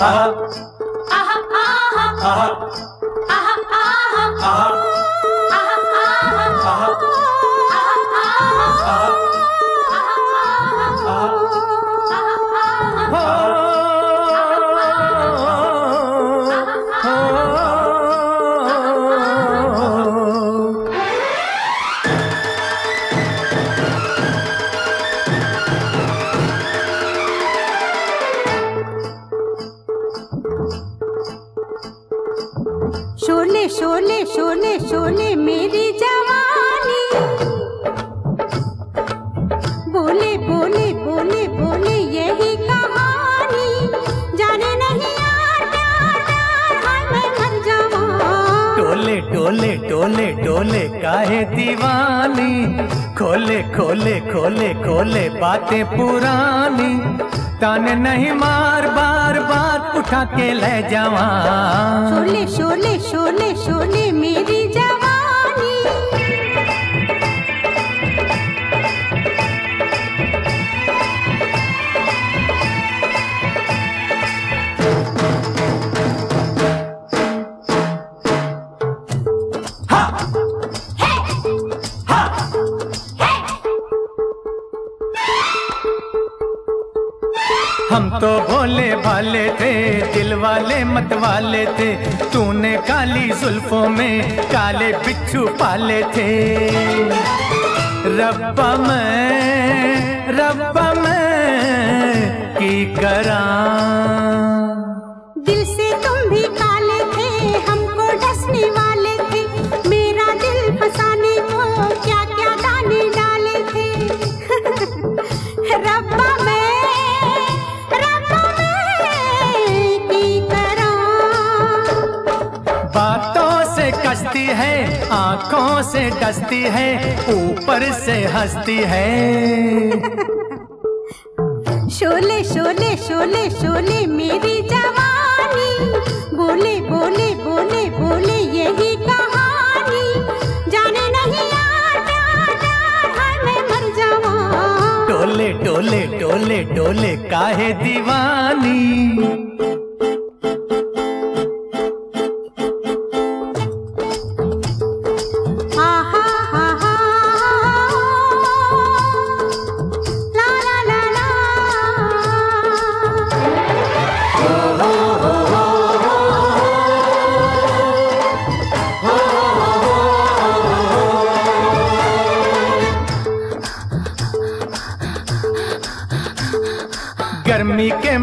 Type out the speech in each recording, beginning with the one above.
aha, aha, aha, aha. Sholay Sholay Sholay Sholay मेरी जवानी। बोले बोले बोले बोले यही कहानी। जाने नहीं यार प्यार प्यार, हाय मैं मर जावा टोले टोले टोले टोले काहे दीवानी? खोले खोले खोले खोले बातें पुरानी। ताने नहीं मार बार बार उठा के ले जावा शोले शोले शोले शोले मेरी जवानी। हम तो भोले भाले थे, दिल वाले मत वाले थे। तूने काली जुल्फों में काले बिच्छू पाले थे। रब्बा मैं रब्बा मैं, की करा। दिल से से है आँखों से डसती है ऊपर से हंसती है। शोले शोले शोले शोले मेरी जवानी। बोले बोले बोले बोले यही कहानी। जाने नहीं यार प्यार प्यार हाय मैं मर जावा टोले टोले टोले टोले काहे दीवानी?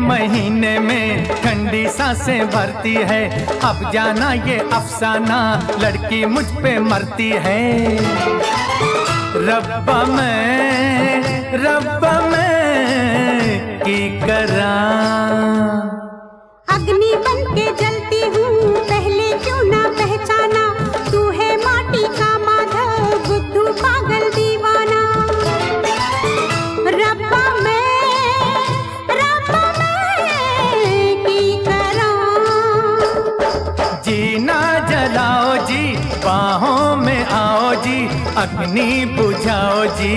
महीने में ठंडी साँसें भरती है। अब जाना ये अफसाना, लड़की मुझ पे मरती है। रब्बा मैं रब्बा मैं, की करा। अग्नि बन के जलती अग्नि बुझाओ जी।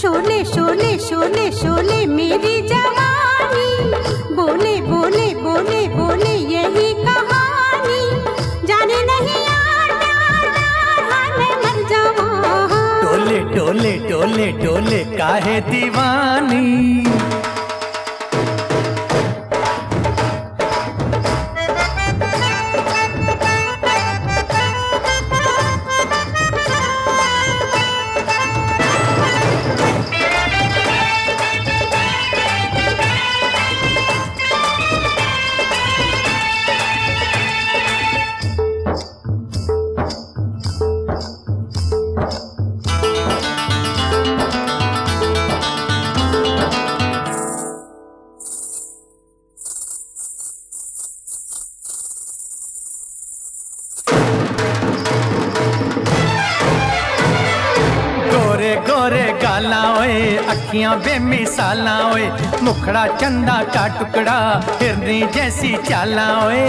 शोले शोले शोले शोले मेरी जवानी। बोले बोले बोले बोले यही कहानी। जाने नहीं यार प्यार प्यार मैं मर जाऊँ। टोले टोले टोले टोले काहे दीवानी? अखियाँ बेमिसाला ओए मुखड़ा चंदा का टुकड़ा हिरनी जैसी चाला ओए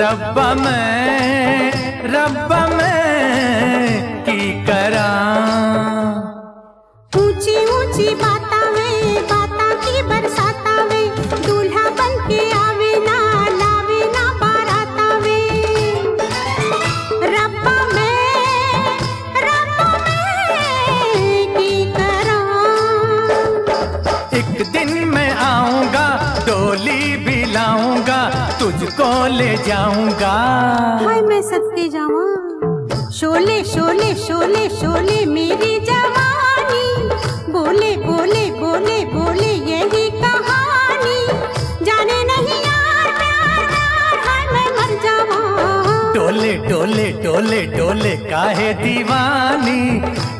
रब्बा मैं रब्बा तुझको ले जाऊँगा। हाय मैं सदके जावा शोले शोले शोले शोले मेरी जवानी। बोले बोले बोले बोले यही कहानी। जाने नहीं यार प्यार प्यार हाय मैं मर जावा डोले डोले डोले डोले काहे दीवानी?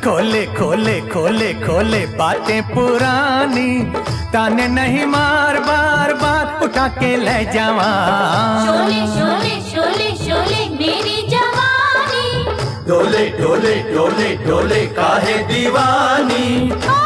खोले खोले खोले खोले बातें पुरानी। ताने नहीं मार बार बार उठा के ले जावा। शोले शोले शोले शोले मेरी जवानी। डोले डोले डोले डोले काहे दीवानी? ओ